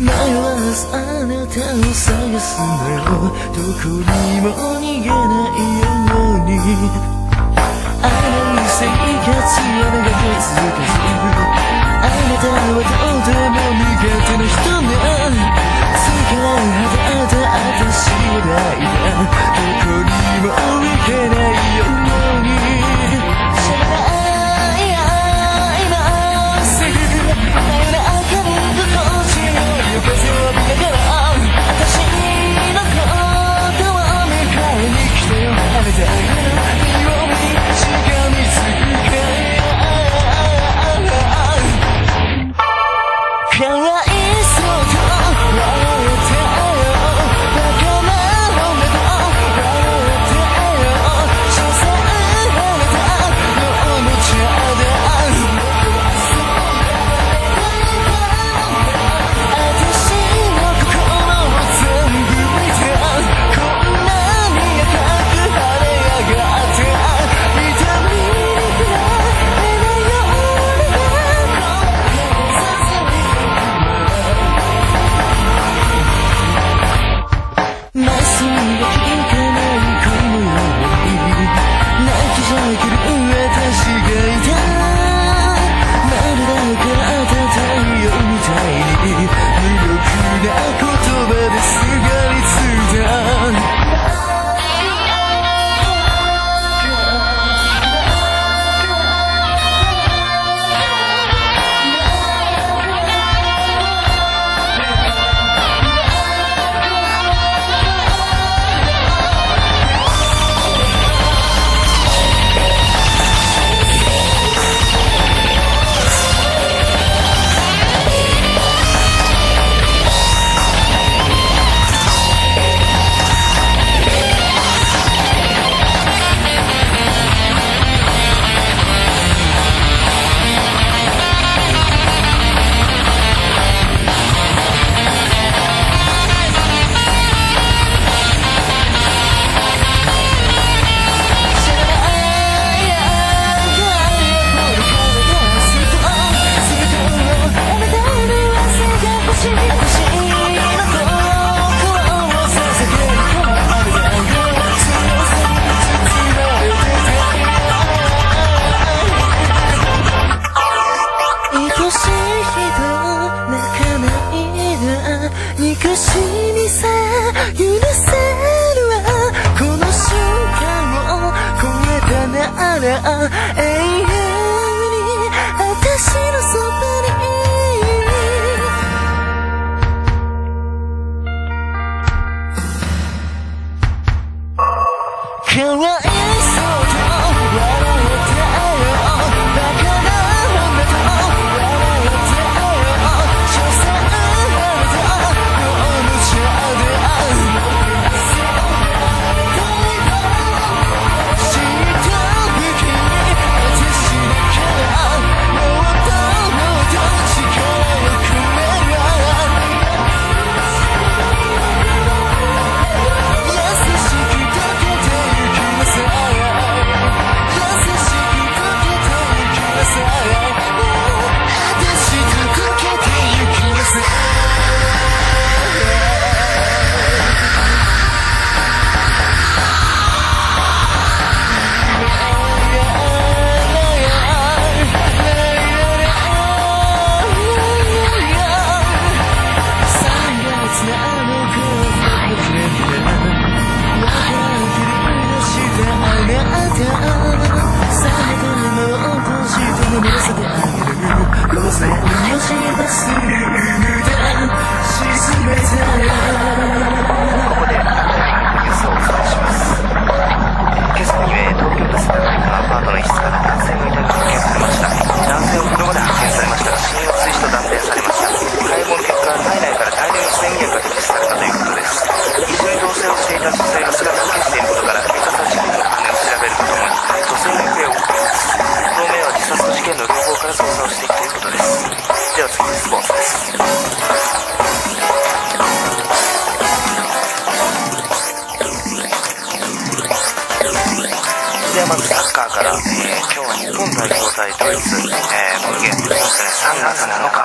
迷わずあなたを探すなよ。どこにも逃げないように。あの生活は長く続かずあなたはとても苦手な人 Yeah. 憎しみさ許せるわ。この瞬間を超えたなら永遠に私のそばにかわいそう。まずサッカーから、えー、今日日本代表対ドイツ、えー、現、うですね、3月7日。